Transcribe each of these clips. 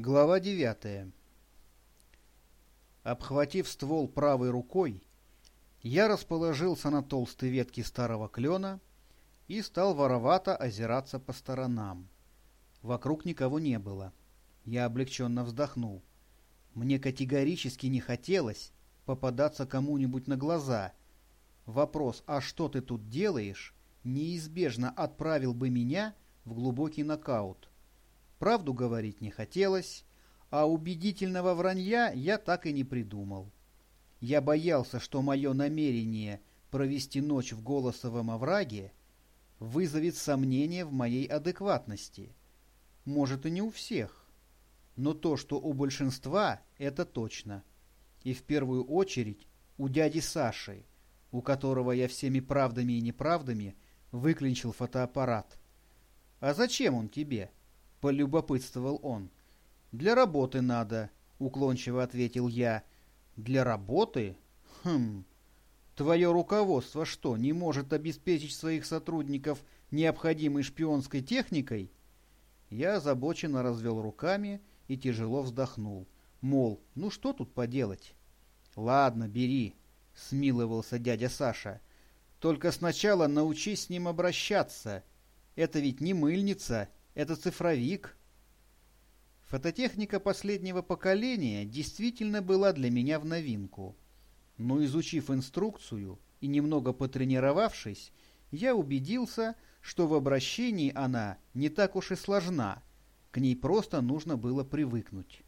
Глава девятая. Обхватив ствол правой рукой, я расположился на толстой ветке старого клена и стал воровато озираться по сторонам. Вокруг никого не было. Я облегченно вздохнул. Мне категорически не хотелось попадаться кому-нибудь на глаза. Вопрос «А что ты тут делаешь?» неизбежно отправил бы меня в глубокий нокаут. Правду говорить не хотелось, а убедительного вранья я так и не придумал. Я боялся, что мое намерение провести ночь в голосовом овраге вызовет сомнения в моей адекватности. Может, и не у всех. Но то, что у большинства, это точно. И в первую очередь у дяди Саши, у которого я всеми правдами и неправдами выклинчил фотоаппарат. «А зачем он тебе?» — полюбопытствовал он. «Для работы надо», — уклончиво ответил я. «Для работы? Хм. Твое руководство что, не может обеспечить своих сотрудников необходимой шпионской техникой?» Я озабоченно развел руками и тяжело вздохнул. Мол, ну что тут поделать? «Ладно, бери», — смиловался дядя Саша. «Только сначала научись с ним обращаться. Это ведь не мыльница, это цифровик». Фототехника последнего поколения действительно была для меня в новинку. Но изучив инструкцию и немного потренировавшись, я убедился, что в обращении она не так уж и сложна, к ней просто нужно было привыкнуть.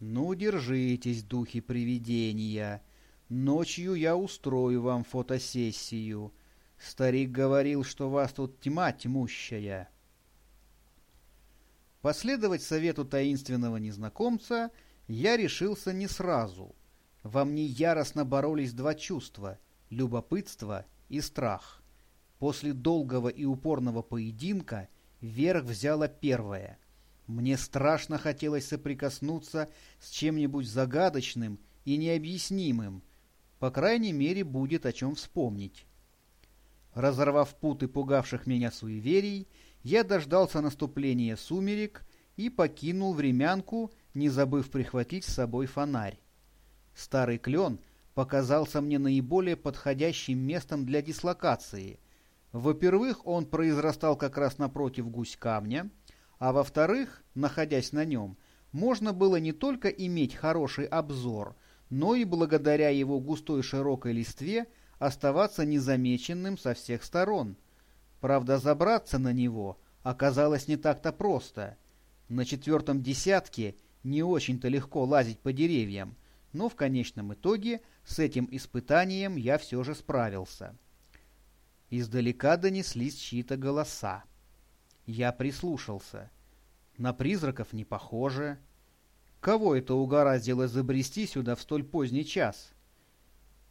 «Ну, держитесь, духи привидения. Ночью я устрою вам фотосессию. Старик говорил, что вас тут тьма тьмущая». Последовать совету таинственного незнакомца я решился не сразу. Во мне яростно боролись два чувства — любопытство и страх. После долгого и упорного поединка верх взяла первое. Мне страшно хотелось соприкоснуться с чем-нибудь загадочным и необъяснимым. По крайней мере, будет о чем вспомнить. Разорвав путы пугавших меня суеверий, я дождался наступления сумерек и покинул времянку, не забыв прихватить с собой фонарь. Старый клен показался мне наиболее подходящим местом для дислокации. Во-первых, он произрастал как раз напротив гусь камня, а во-вторых, находясь на нем, можно было не только иметь хороший обзор, но и благодаря его густой широкой листве оставаться незамеченным со всех сторон. Правда, забраться на него оказалось не так-то просто. На четвертом десятке не очень-то легко лазить по деревьям, но в конечном итоге с этим испытанием я все же справился. Издалека донеслись чьи-то голоса. Я прислушался. На призраков не похоже. Кого это угораздило забрести сюда в столь поздний час?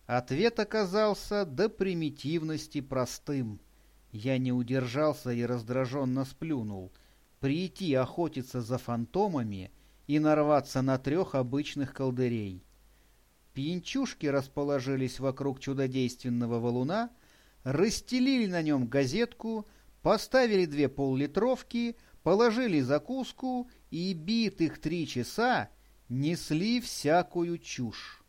Ответ оказался до примитивности простым — я не удержался и раздраженно сплюнул. Прийти охотиться за фантомами и нарваться на трех обычных колдырей. Пьянчушки расположились вокруг чудодейственного валуна, расстелили на нем газетку, поставили две поллитровки, положили закуску и битых три часа несли всякую чушь.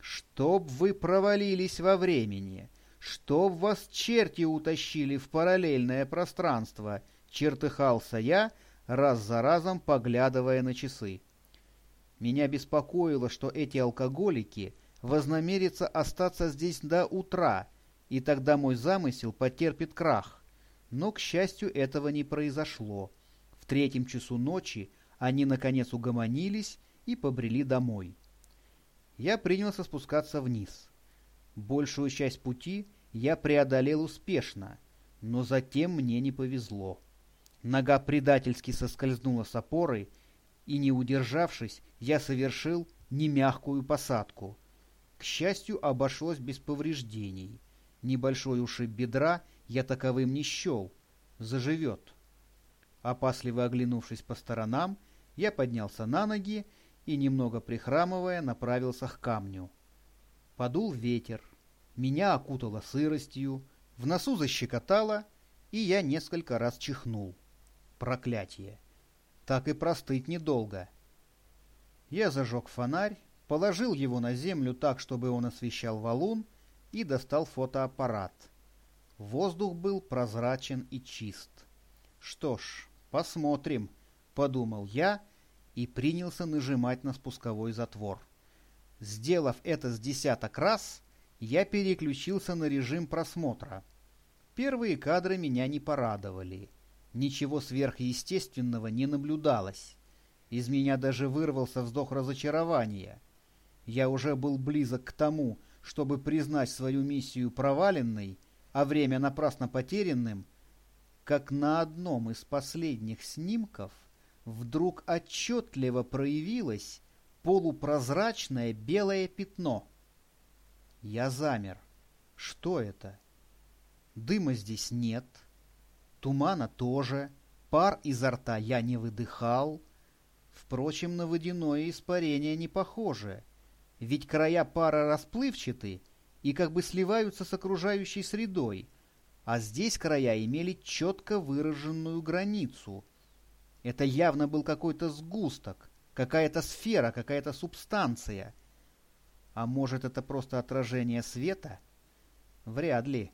Чтоб вы провалились во времени, «Чтоб вас черти утащили в параллельное пространство!» — чертыхался я, раз за разом поглядывая на часы. Меня беспокоило, что эти алкоголики вознамерятся остаться здесь до утра, и тогда мой замысел потерпит крах. Но, к счастью, этого не произошло. В третьем часу ночи они, наконец, угомонились и побрели домой. Я принялся спускаться вниз. Большую часть пути я преодолел успешно, но затем мне не повезло. Нога предательски соскользнула с опоры, и, не удержавшись, я совершил немягкую посадку. К счастью, обошлось без повреждений. Небольшой ушиб бедра я таковым не счел. Заживет. Опасливо оглянувшись по сторонам, я поднялся на ноги и, немного прихрамывая, направился к камню. Подул ветер. Меня окутало сыростью, в носу защекотало, и я несколько раз чихнул. Проклятие! Так и простыть недолго. Я зажег фонарь, положил его на землю так, чтобы он освещал валун, и достал фотоаппарат. Воздух был прозрачен и чист. Что ж, посмотрим, подумал я и принялся нажимать на спусковой затвор. Сделав это с десяток раз, я переключился на режим просмотра. Первые кадры меня не порадовали. Ничего сверхъестественного не наблюдалось. Из меня даже вырвался вздох разочарования. Я уже был близок к тому, чтобы признать свою миссию проваленной, а время напрасно потерянным, как на одном из последних снимков вдруг отчетливо проявилось полупрозрачное белое пятно. Я замер. Что это? Дыма здесь нет, тумана тоже, пар изо рта я не выдыхал. Впрочем, на водяное испарение не похоже, ведь края пара расплывчаты и как бы сливаются с окружающей средой, а здесь края имели четко выраженную границу. Это явно был какой-то сгусток, какая-то сфера, какая-то субстанция. А может, это просто отражение света? Вряд ли.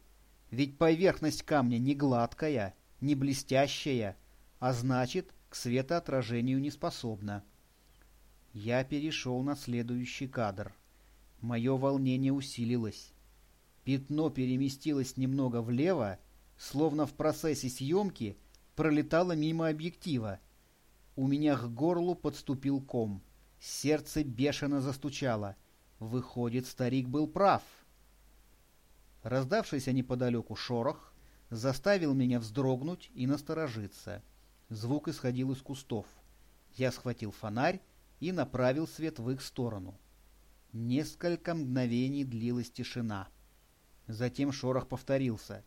Ведь поверхность камня не гладкая, не блестящая, а значит, к светоотражению не способна. Я перешел на следующий кадр. Мое волнение усилилось. Пятно переместилось немного влево, словно в процессе съемки пролетало мимо объектива. У меня к горлу подступил ком. Сердце бешено застучало. Выходит, старик был прав. Раздавшийся неподалеку шорох заставил меня вздрогнуть и насторожиться. Звук исходил из кустов. Я схватил фонарь и направил свет в их сторону. Несколько мгновений длилась тишина. Затем шорох повторился.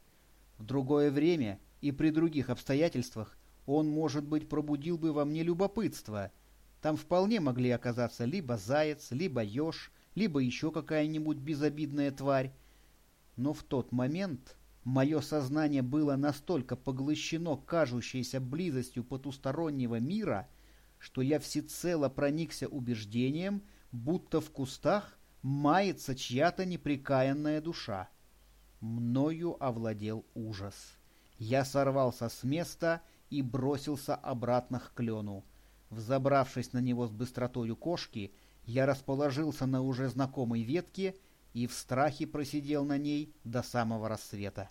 В другое время и при других обстоятельствах он, может быть, пробудил бы во мне любопытство. Там вполне могли оказаться либо заяц, либо еж, либо еще какая-нибудь безобидная тварь, но в тот момент мое сознание было настолько поглощено кажущейся близостью потустороннего мира, что я всецело проникся убеждением, будто в кустах мается чья-то неприкаянная душа. Мною овладел ужас. Я сорвался с места и бросился обратно к клену. Взобравшись на него с быстротою кошки, я расположился на уже знакомой ветке и в страхе просидел на ней до самого рассвета.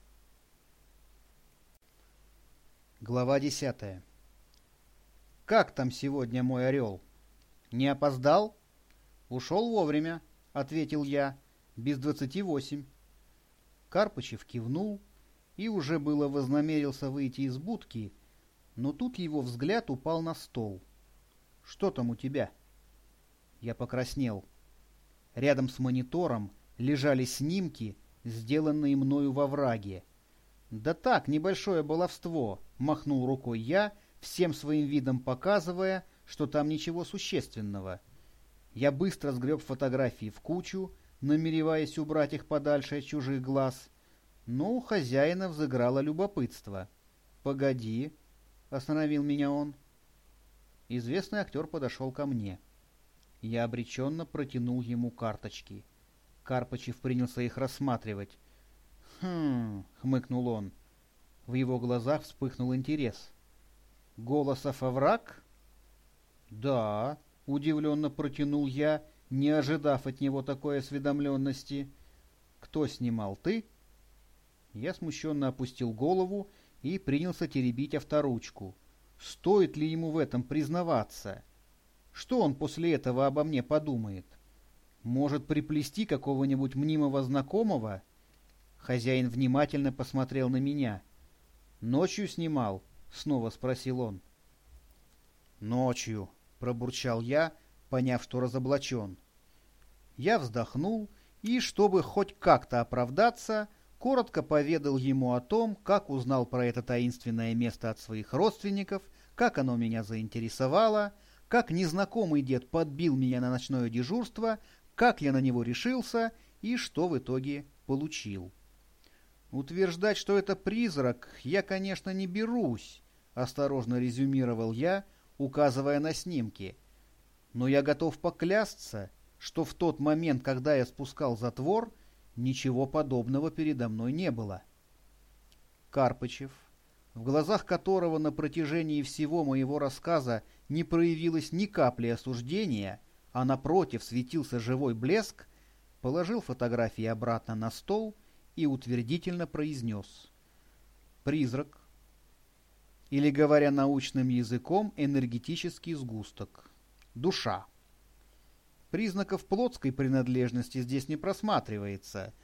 Глава десятая «Как там сегодня мой орел? Не опоздал?» «Ушел вовремя», — ответил я, — «без двадцати восемь». Карпычев кивнул и уже было вознамерился выйти из будки, но тут его взгляд упал на стол. «Что там у тебя?» Я покраснел. Рядом с монитором лежали снимки, сделанные мною во враге. «Да так, небольшое баловство», — махнул рукой я, всем своим видом показывая, что там ничего существенного. Я быстро сгреб фотографии в кучу, намереваясь убрать их подальше от чужих глаз, но у хозяина взыграло любопытство. «Погоди», — остановил меня он. Известный актер подошел ко мне. Я обреченно протянул ему карточки. Карпачев принялся их рассматривать. «Хм...» — хмыкнул он. В его глазах вспыхнул интерес. «Голосов овраг?» «Да», — удивленно протянул я, не ожидав от него такой осведомленности. «Кто снимал, ты?» Я смущенно опустил голову и принялся теребить авторучку. Стоит ли ему в этом признаваться? Что он после этого обо мне подумает? Может, приплести какого-нибудь мнимого знакомого? Хозяин внимательно посмотрел на меня. «Ночью снимал?» — снова спросил он. «Ночью», — пробурчал я, поняв, что разоблачен. Я вздохнул и, чтобы хоть как-то оправдаться, коротко поведал ему о том, как узнал про это таинственное место от своих родственников, как оно меня заинтересовало, как незнакомый дед подбил меня на ночное дежурство, как я на него решился и что в итоге получил. Утверждать, что это призрак, я, конечно, не берусь, осторожно резюмировал я, указывая на снимки. Но я готов поклясться, что в тот момент, когда я спускал затвор, ничего подобного передо мной не было. Карпычев, в глазах которого на протяжении всего моего рассказа не проявилось ни капли осуждения, а напротив светился живой блеск, положил фотографии обратно на стол и утвердительно произнес. Призрак, или, говоря научным языком, энергетический сгусток. Душа. Признаков плотской принадлежности здесь не просматривается,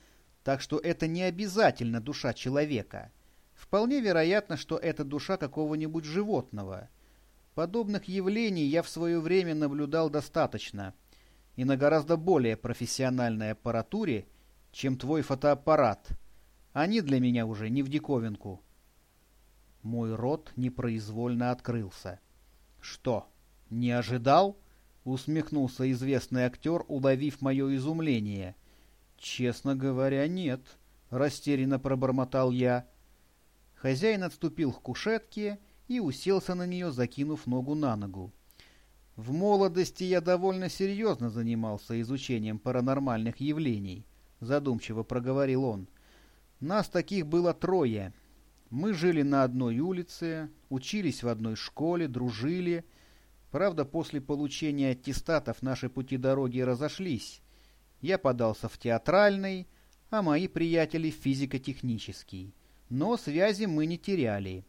так что это не обязательно душа человека. Вполне вероятно, что это душа какого-нибудь животного. Подобных явлений я в свое время наблюдал достаточно, и на гораздо более профессиональной аппаратуре, чем твой фотоаппарат. Они для меня уже не в диковинку. Мой рот непроизвольно открылся. «Что, не ожидал?» — усмехнулся известный актер, уловив мое изумление. «Честно говоря, нет», — растерянно пробормотал я. Хозяин отступил к кушетке и уселся на нее, закинув ногу на ногу. В молодости я довольно серьезно занимался изучением паранормальных явлений, задумчиво проговорил он. Нас таких было трое. Мы жили на одной улице, учились в одной школе, дружили. Правда, после получения аттестатов наши пути дороги разошлись. Я подался в театральный, а мои приятели в физико-технический но связи мы не теряли.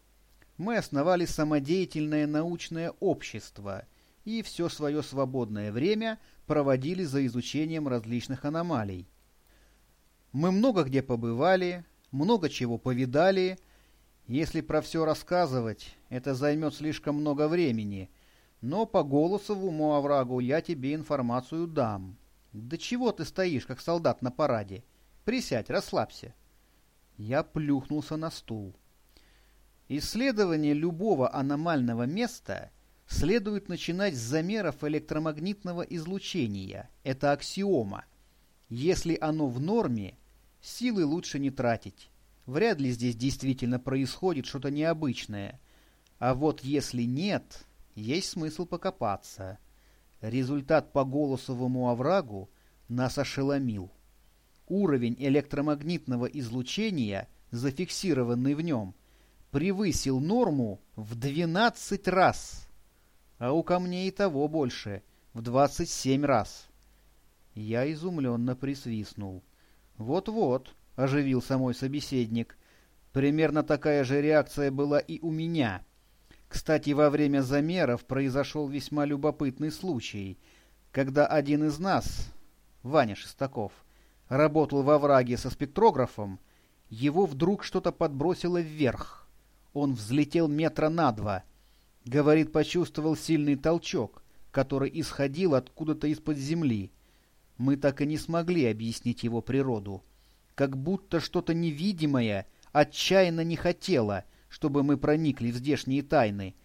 Мы основали самодеятельное научное общество и все свое свободное время проводили за изучением различных аномалий. Мы много где побывали, много чего повидали. Если про все рассказывать, это займет слишком много времени, но по голосовому оврагу я тебе информацию дам. Да чего ты стоишь, как солдат на параде? Присядь, расслабься. Я плюхнулся на стул. Исследование любого аномального места следует начинать с замеров электромагнитного излучения. Это аксиома. Если оно в норме, силы лучше не тратить. Вряд ли здесь действительно происходит что-то необычное. А вот если нет, есть смысл покопаться. Результат по голосовому оврагу нас ошеломил уровень электромагнитного излучения, зафиксированный в нем, превысил норму в 12 раз, а у камней того больше, в 27 раз. Я изумленно присвистнул. «Вот-вот», — оживился мой собеседник, — «примерно такая же реакция была и у меня». Кстати, во время замеров произошел весьма любопытный случай, когда один из нас, Ваня Шестаков, работал во враге со спектрографом, его вдруг что-то подбросило вверх. Он взлетел метра на два. Говорит, почувствовал сильный толчок, который исходил откуда-то из-под земли. Мы так и не смогли объяснить его природу. Как будто что-то невидимое отчаянно не хотело, чтобы мы проникли в здешние тайны.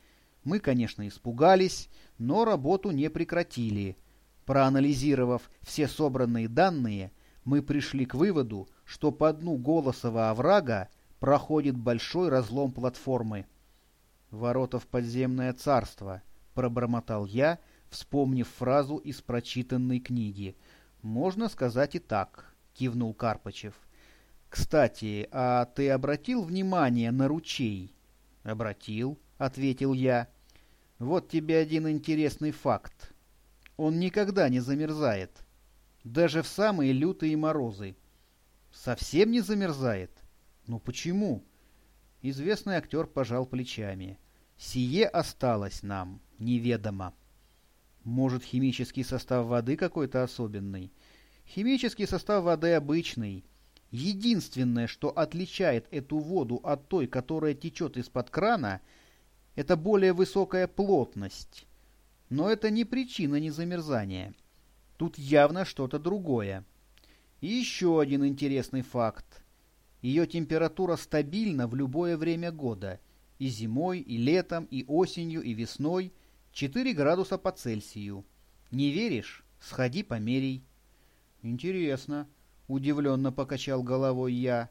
Мы, конечно, испугались, но работу не прекратили. Проанализировав все собранные данные, мы пришли к выводу, что по дну Голосова оврага проходит большой разлом платформы. «Ворота в подземное царство», — пробормотал я, вспомнив фразу из прочитанной книги. «Можно сказать и так», — кивнул Карпачев. «Кстати, а ты обратил внимание на ручей?» «Обратил», — ответил я. «Вот тебе один интересный факт. Он никогда не замерзает даже в самые лютые морозы. Совсем не замерзает? Ну почему? Известный актер пожал плечами. Сие осталось нам неведомо. Может, химический состав воды какой-то особенный? Химический состав воды обычный. Единственное, что отличает эту воду от той, которая течет из-под крана, это более высокая плотность. Но это не причина незамерзания. Тут явно что-то другое. И еще один интересный факт. Ее температура стабильна в любое время года. И зимой, и летом, и осенью, и весной. 4 градуса по Цельсию. Не веришь? Сходи померяй. Интересно. Удивленно покачал головой я.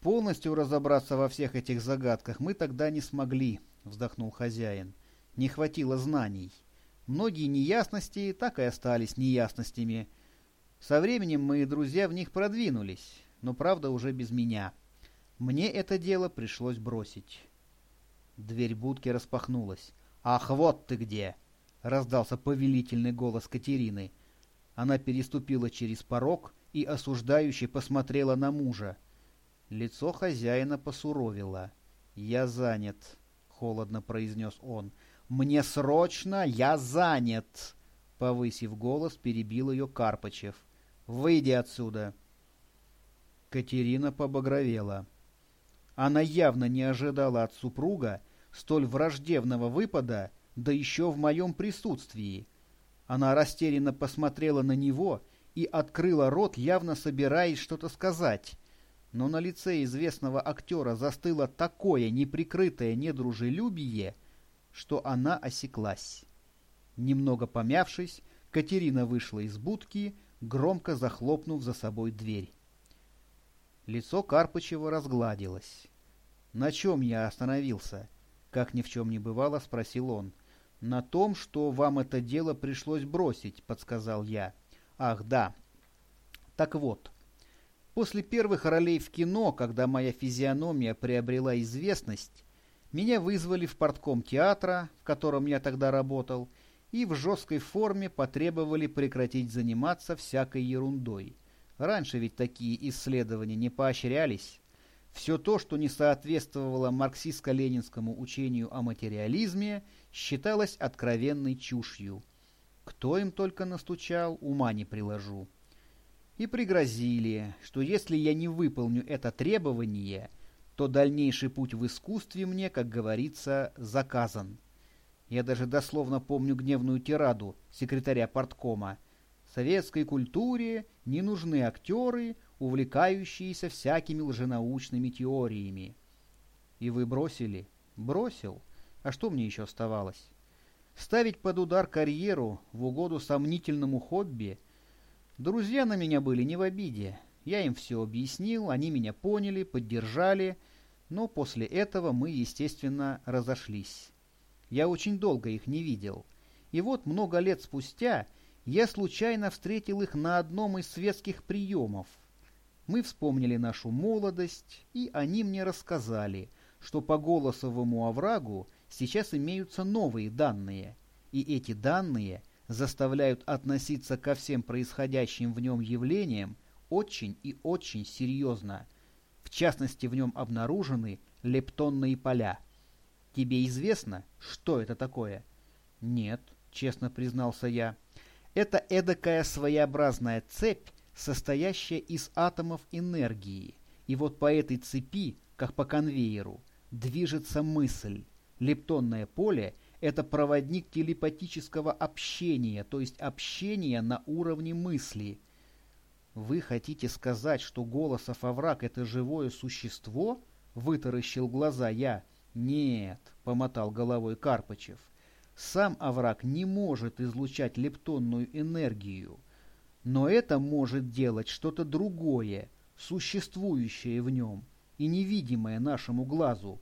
Полностью разобраться во всех этих загадках мы тогда не смогли, вздохнул хозяин. Не хватило знаний. Многие неясности так и остались неясностями. Со временем мои друзья в них продвинулись, но правда уже без меня. Мне это дело пришлось бросить. Дверь будки распахнулась. «Ах, вот ты где!» — раздался повелительный голос Катерины. Она переступила через порог и осуждающе посмотрела на мужа. Лицо хозяина посуровило. «Я занят», — холодно произнес он. «Мне срочно, я занят!» Повысив голос, перебил ее Карпачев. «Выйди отсюда!» Катерина побагровела. Она явно не ожидала от супруга столь враждебного выпада, да еще в моем присутствии. Она растерянно посмотрела на него и открыла рот, явно собираясь что-то сказать. Но на лице известного актера застыло такое неприкрытое недружелюбие, что она осеклась. Немного помявшись, Катерина вышла из будки, громко захлопнув за собой дверь. Лицо Карпычева разгладилось. «На чем я остановился?» Как ни в чем не бывало, спросил он. «На том, что вам это дело пришлось бросить», — подсказал я. «Ах, да. Так вот, после первых ролей в кино, когда моя физиономия приобрела известность, меня вызвали в портком театра, в котором я тогда работал, и в жесткой форме потребовали прекратить заниматься всякой ерундой. Раньше ведь такие исследования не поощрялись. Все то, что не соответствовало марксистско-ленинскому учению о материализме, считалось откровенной чушью. Кто им только настучал, ума не приложу. И пригрозили, что если я не выполню это требование, то дальнейший путь в искусстве мне, как говорится, заказан. Я даже дословно помню гневную тираду секретаря порткома. Советской культуре не нужны актеры, увлекающиеся всякими лженаучными теориями. И вы бросили? Бросил. А что мне еще оставалось? Ставить под удар карьеру в угоду сомнительному хобби? Друзья на меня были не в обиде. Я им все объяснил, они меня поняли, поддержали, но после этого мы, естественно, разошлись. Я очень долго их не видел. И вот много лет спустя я случайно встретил их на одном из светских приемов – мы вспомнили нашу молодость, и они мне рассказали, что по голосовому оврагу сейчас имеются новые данные, и эти данные заставляют относиться ко всем происходящим в нем явлениям очень и очень серьезно. В частности, в нем обнаружены лептонные поля. Тебе известно, что это такое? Нет, честно признался я. Это эдакая своеобразная цепь, состоящая из атомов энергии. И вот по этой цепи, как по конвейеру, движется мысль. Лептонное поле – это проводник телепатического общения, то есть общения на уровне мысли. «Вы хотите сказать, что Голосов овраг – это живое существо?» – вытаращил глаза я. «Нет», – помотал головой Карпачев. «Сам овраг не может излучать лептонную энергию». Но это может делать что-то другое, существующее в нем и невидимое нашему глазу.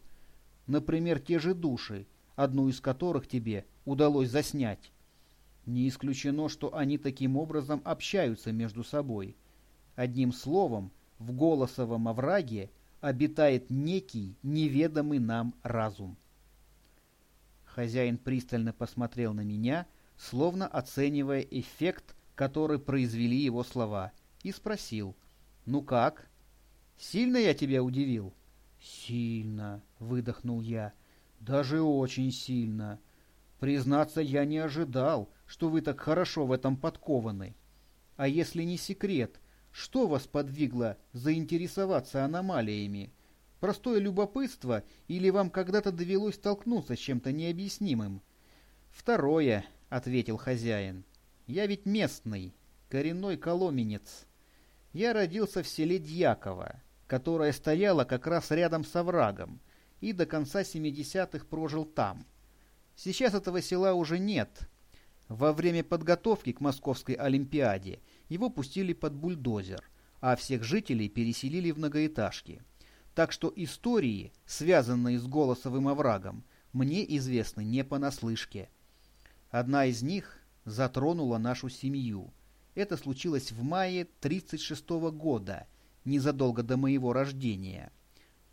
Например, те же души, одну из которых тебе удалось заснять. Не исключено, что они таким образом общаются между собой. Одним словом, в голосовом овраге обитает некий неведомый нам разум. Хозяин пристально посмотрел на меня, словно оценивая эффект который произвели его слова, и спросил, «Ну как? Сильно я тебя удивил?» «Сильно», — выдохнул я, — «даже очень сильно. Признаться, я не ожидал, что вы так хорошо в этом подкованы. А если не секрет, что вас подвигло заинтересоваться аномалиями? Простое любопытство или вам когда-то довелось столкнуться с чем-то необъяснимым?» «Второе», — ответил хозяин. Я ведь местный, коренной коломенец. Я родился в селе Дьяково, которое стояло как раз рядом с оврагом, и до конца 70-х прожил там. Сейчас этого села уже нет. Во время подготовки к Московской Олимпиаде его пустили под бульдозер, а всех жителей переселили в многоэтажки. Так что истории, связанные с Голосовым оврагом, мне известны не понаслышке. Одна из них затронула нашу семью. Это случилось в мае 36 -го года, незадолго до моего рождения.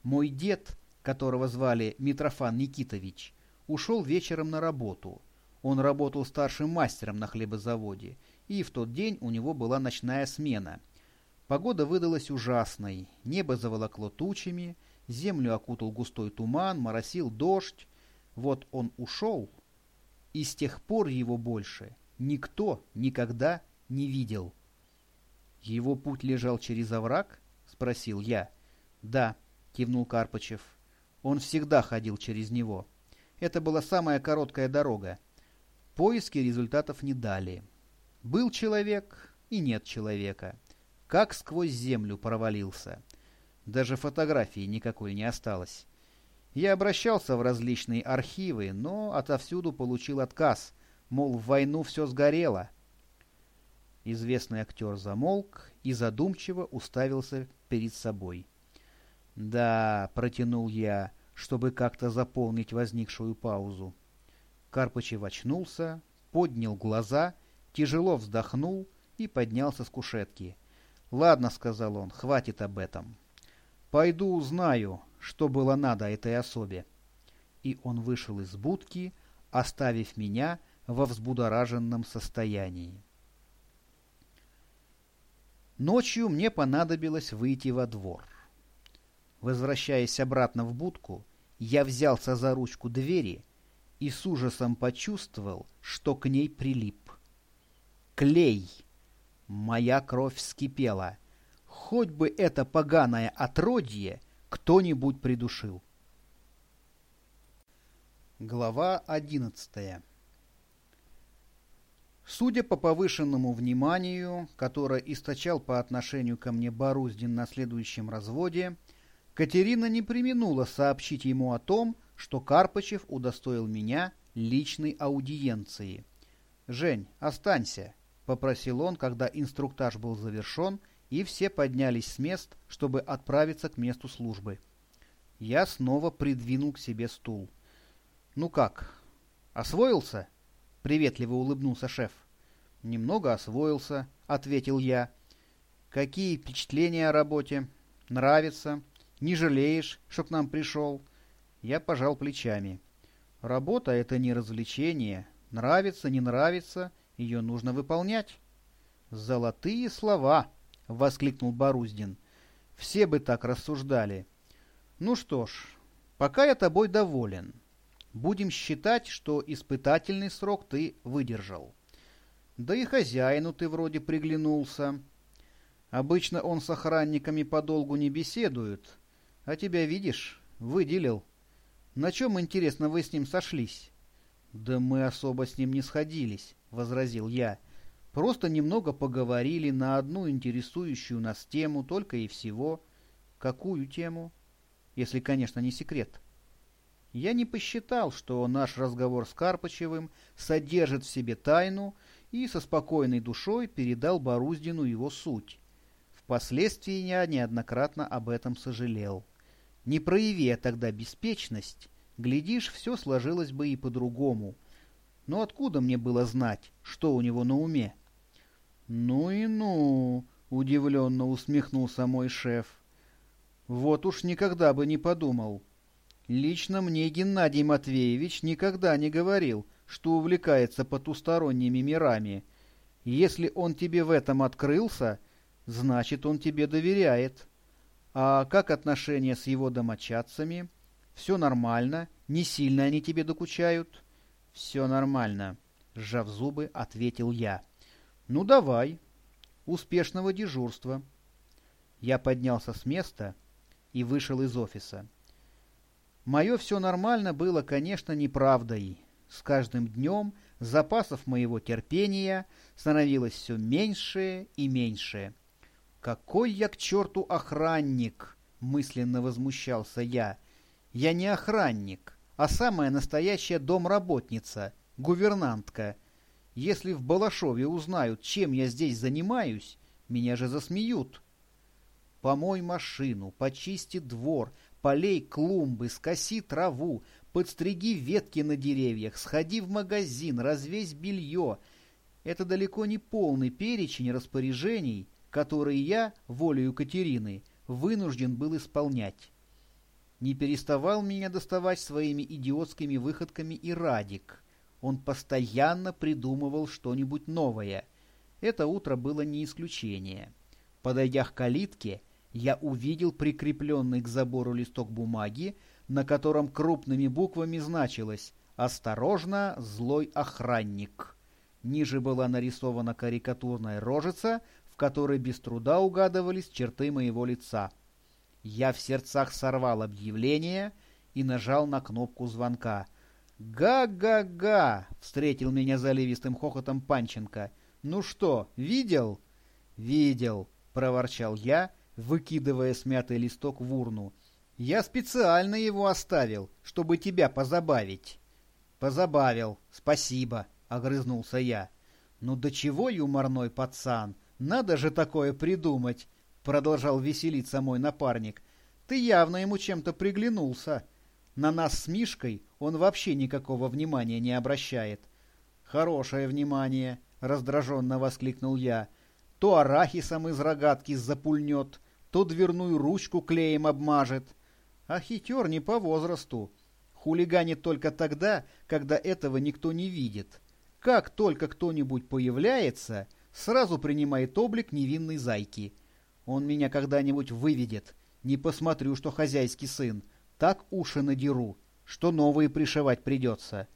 Мой дед, которого звали Митрофан Никитович, ушел вечером на работу. Он работал старшим мастером на хлебозаводе, и в тот день у него была ночная смена. Погода выдалась ужасной, небо заволокло тучами, землю окутал густой туман, моросил дождь. Вот он ушел, и с тех пор его больше никто никогда не видел. «Его путь лежал через овраг?» — спросил я. «Да», — кивнул Карпычев. «Он всегда ходил через него. Это была самая короткая дорога. Поиски результатов не дали. Был человек и нет человека. Как сквозь землю провалился. Даже фотографии никакой не осталось. Я обращался в различные архивы, но отовсюду получил отказ, мол, в войну все сгорело. Известный актер замолк и задумчиво уставился перед собой. «Да», — протянул я, чтобы как-то заполнить возникшую паузу. Карпычев очнулся, поднял глаза, тяжело вздохнул и поднялся с кушетки. «Ладно», — сказал он, — «хватит об этом. Пойду узнаю, что было надо этой особе». И он вышел из будки, оставив меня во взбудораженном состоянии. Ночью мне понадобилось выйти во двор. Возвращаясь обратно в будку, я взялся за ручку двери и с ужасом почувствовал, что к ней прилип. Клей! Моя кровь вскипела. Хоть бы это поганое отродье кто-нибудь придушил. Глава одиннадцатая Судя по повышенному вниманию, которое источал по отношению ко мне Боруздин на следующем разводе, Катерина не применула сообщить ему о том, что Карпычев удостоил меня личной аудиенции. «Жень, останься», — попросил он, когда инструктаж был завершен, и все поднялись с мест, чтобы отправиться к месту службы. Я снова придвинул к себе стул. «Ну как, освоился?» Приветливо улыбнулся шеф. Немного освоился, ответил я. Какие впечатления о работе? Нравится? Не жалеешь, что к нам пришел? Я пожал плечами. Работа — это не развлечение. Нравится, не нравится, ее нужно выполнять. «Золотые слова!» — воскликнул Боруздин. «Все бы так рассуждали. Ну что ж, пока я тобой доволен. Будем считать, что испытательный срок ты выдержал. Да и хозяину ты вроде приглянулся. Обычно он с охранниками подолгу не беседует, а тебя, видишь, выделил. На чем, интересно, вы с ним сошлись? Да мы особо с ним не сходились, — возразил я. Просто немного поговорили на одну интересующую нас тему, только и всего. Какую тему? Если, конечно, не секрет. — я не посчитал, что наш разговор с Карпачевым содержит в себе тайну, и со спокойной душой передал Боруздину его суть. Впоследствии я неоднократно об этом сожалел. Не прояви тогда беспечность, глядишь, все сложилось бы и по-другому. Но откуда мне было знать, что у него на уме? «Ну и ну!» — удивленно усмехнулся мой шеф. «Вот уж никогда бы не подумал». Лично мне Геннадий Матвеевич никогда не говорил, что увлекается потусторонними мирами. Если он тебе в этом открылся, значит, он тебе доверяет. А как отношения с его домочадцами? Все нормально, не сильно они тебе докучают? Все нормально, сжав зубы, ответил я. Ну давай. Успешного дежурства. Я поднялся с места и вышел из офиса. Мое все нормально было, конечно, неправдой. С каждым днем запасов моего терпения становилось все меньше и меньше. «Какой я к черту охранник!» — мысленно возмущался я. «Я не охранник, а самая настоящая домработница, гувернантка. Если в Балашове узнают, чем я здесь занимаюсь, меня же засмеют. Помой машину, почисти двор, полей клумбы, скоси траву, Подстриги ветки на деревьях, сходи в магазин, развесь белье. Это далеко не полный перечень распоряжений, которые я, волею Катерины, вынужден был исполнять. Не переставал меня доставать своими идиотскими выходками и Радик. Он постоянно придумывал что-нибудь новое. Это утро было не исключение. Подойдя к калитке, я увидел прикрепленный к забору листок бумаги, на котором крупными буквами значилось «Осторожно, злой охранник». Ниже была нарисована карикатурная рожица, в которой без труда угадывались черты моего лица. Я в сердцах сорвал объявление и нажал на кнопку звонка. «Га-га-га!» — встретил меня заливистым хохотом Панченко. «Ну что, видел?» «Видел», — проворчал я, выкидывая смятый листок в урну. Я специально его оставил, чтобы тебя позабавить. Позабавил, спасибо, огрызнулся я. Ну до чего юморной пацан? Надо же такое придумать, продолжал веселиться мой напарник. Ты явно ему чем-то приглянулся. На нас с Мишкой он вообще никакого внимания не обращает. Хорошее внимание, раздраженно воскликнул я. То арахисом из рогатки запульнет, то дверную ручку клеем обмажет а хитер не по возрасту. Хулиганит только тогда, когда этого никто не видит. Как только кто-нибудь появляется, сразу принимает облик невинной зайки. Он меня когда-нибудь выведет. Не посмотрю, что хозяйский сын. Так уши надеру, что новые пришивать придется.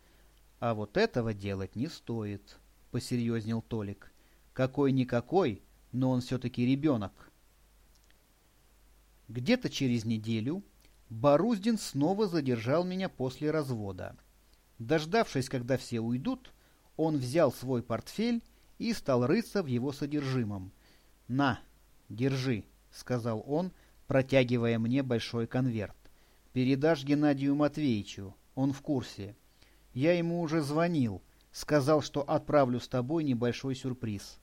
А вот этого делать не стоит, — посерьезнел Толик. Какой-никакой, но он все-таки ребенок. Где-то через неделю Боруздин снова задержал меня после развода. Дождавшись, когда все уйдут, он взял свой портфель и стал рыться в его содержимом. «На, держи», — сказал он, протягивая мне большой конверт. «Передашь Геннадию Матвеевичу, он в курсе. Я ему уже звонил, сказал, что отправлю с тобой небольшой сюрприз».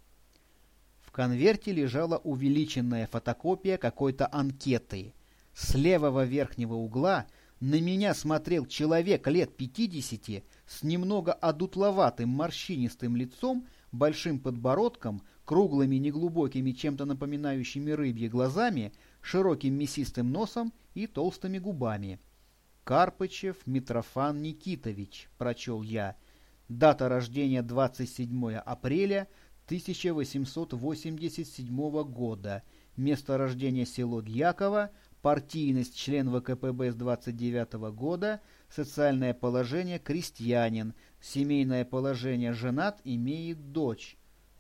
Конверте лежала увеличенная фотокопия какой-то анкеты — с левого верхнего угла на меня смотрел человек лет пятидесяти с немного одутловатым морщинистым лицом, большим подбородком, круглыми неглубокими, чем-то напоминающими рыбьи глазами, широким мясистым носом и толстыми губами. «Карпычев Митрофан Никитович», — прочел я. Дата рождения 27 апреля 1887 года. Место рождения село Дьяково, партийность член ВКПБ с 29 -го года, социальное положение крестьянин, семейное положение женат, имеет дочь.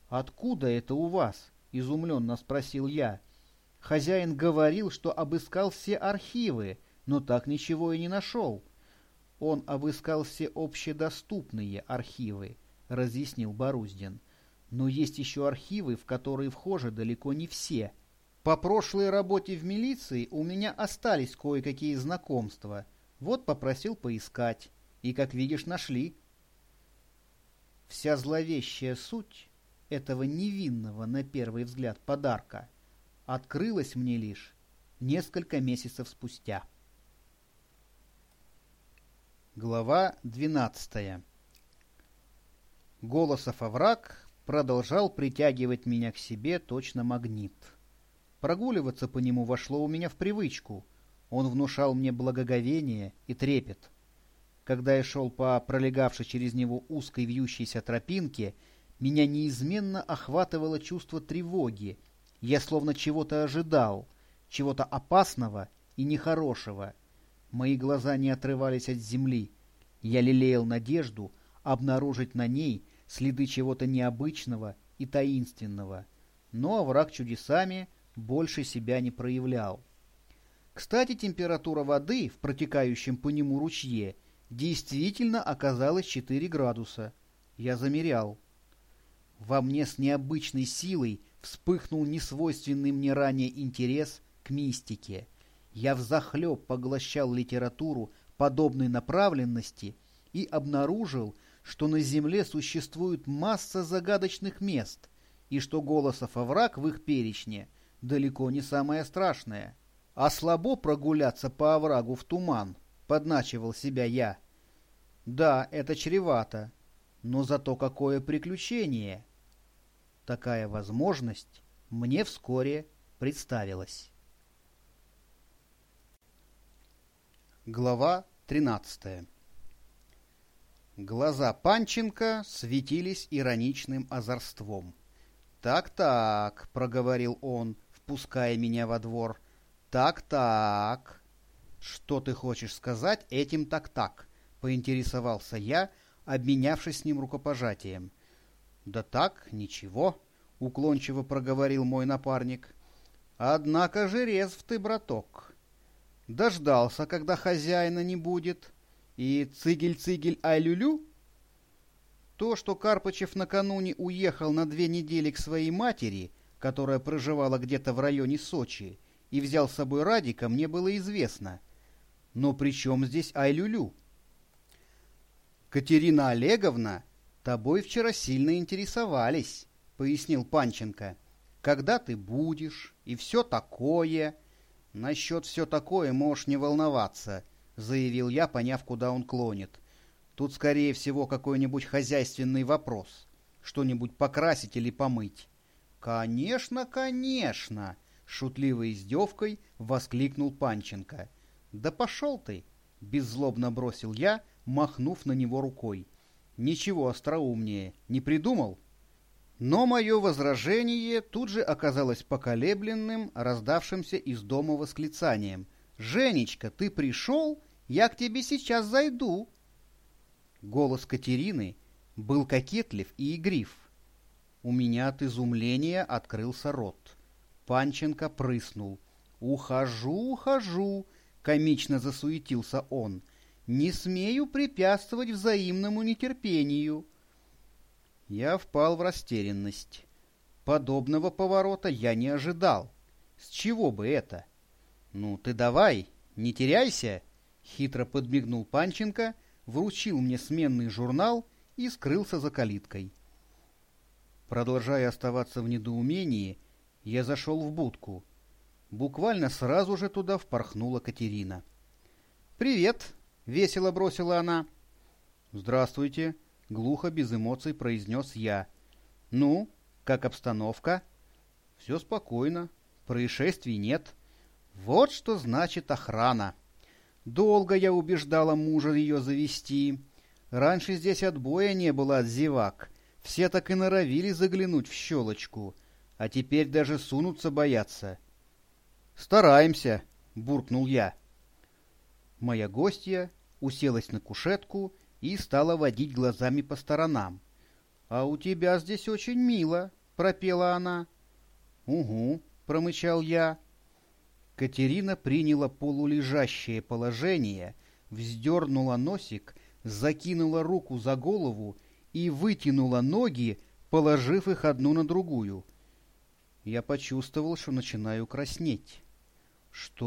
«Откуда это у вас?» – изумленно спросил я. Хозяин говорил, что обыскал все архивы, но так ничего и не нашел. Он обыскал все общедоступные архивы, разъяснил Боруздин. Но есть еще архивы, в которые вхожи далеко не все – по прошлой работе в милиции у меня остались кое-какие знакомства. Вот попросил поискать. И, как видишь, нашли. Вся зловещая суть этого невинного, на первый взгляд, подарка открылась мне лишь несколько месяцев спустя. Глава 12 Голосов овраг продолжал притягивать меня к себе точно магнит. Прогуливаться по нему вошло у меня в привычку. Он внушал мне благоговение и трепет. Когда я шел по пролегавшей через него узкой вьющейся тропинке, меня неизменно охватывало чувство тревоги. Я словно чего-то ожидал, чего-то опасного и нехорошего. Мои глаза не отрывались от земли. Я лелеял надежду обнаружить на ней следы чего-то необычного и таинственного. Но враг чудесами больше себя не проявлял. Кстати, температура воды в протекающем по нему ручье действительно оказалась 4 градуса. Я замерял. Во мне с необычной силой вспыхнул несвойственный мне ранее интерес к мистике. Я взахлеб поглощал литературу подобной направленности и обнаружил, что на Земле существует масса загадочных мест, и что голосов овраг в их перечне далеко не самое страшное. А слабо прогуляться по оврагу в туман, подначивал себя я. Да, это чревато, но зато какое приключение! Такая возможность мне вскоре представилась. Глава 13 Глаза Панченко светились ироничным озорством. «Так-так», — проговорил он, впуская меня во двор. «Так-так». «Что ты хочешь сказать этим так-так?» — поинтересовался я, обменявшись с ним рукопожатием. «Да так, ничего», — уклончиво проговорил мой напарник. «Однако же резв ты, браток. Дождался, когда хозяина не будет». И цигель-цигель ай-лю-лю? То, что Карпычев накануне уехал на две недели к своей матери, которая проживала где-то в районе Сочи, и взял с собой Радика, мне было известно. Но при чем здесь ай-лю-лю? Катерина Олеговна, тобой вчера сильно интересовались, пояснил Панченко. Когда ты будешь и все такое. Насчет все такое можешь не волноваться —— заявил я, поняв, куда он клонит. «Тут, скорее всего, какой-нибудь хозяйственный вопрос. Что-нибудь покрасить или помыть». «Конечно, конечно!» — шутливой издевкой воскликнул Панченко. «Да пошел ты!» — беззлобно бросил я, махнув на него рукой. «Ничего остроумнее не придумал?» Но мое возражение тут же оказалось поколебленным, раздавшимся из дома восклицанием. «Женечка, ты пришел? Я к тебе сейчас зайду. Голос Катерины был кокетлив и игрив. У меня от изумления открылся рот. Панченко прыснул. «Ухожу, ухожу!» — комично засуетился он. «Не смею препятствовать взаимному нетерпению». Я впал в растерянность. Подобного поворота я не ожидал. С чего бы это? «Ну ты давай, не теряйся!» Хитро подмигнул Панченко, вручил мне сменный журнал и скрылся за калиткой. Продолжая оставаться в недоумении, я зашел в будку. Буквально сразу же туда впорхнула Катерина. «Привет!» — весело бросила она. «Здравствуйте!» — глухо, без эмоций произнес я. «Ну, как обстановка?» «Все спокойно. Происшествий нет. Вот что значит охрана!» Долго я убеждала мужа ее завести. Раньше здесь отбоя не было от зевак. Все так и норовили заглянуть в щелочку. А теперь даже сунуться боятся. «Стараемся», — буркнул я. Моя гостья уселась на кушетку и стала водить глазами по сторонам. «А у тебя здесь очень мило», — пропела она. «Угу», — промычал я. Катерина приняла полулежащее положение, вздернула носик, закинула руку за голову и вытянула ноги, положив их одну на другую. Я почувствовал, что начинаю краснеть. Что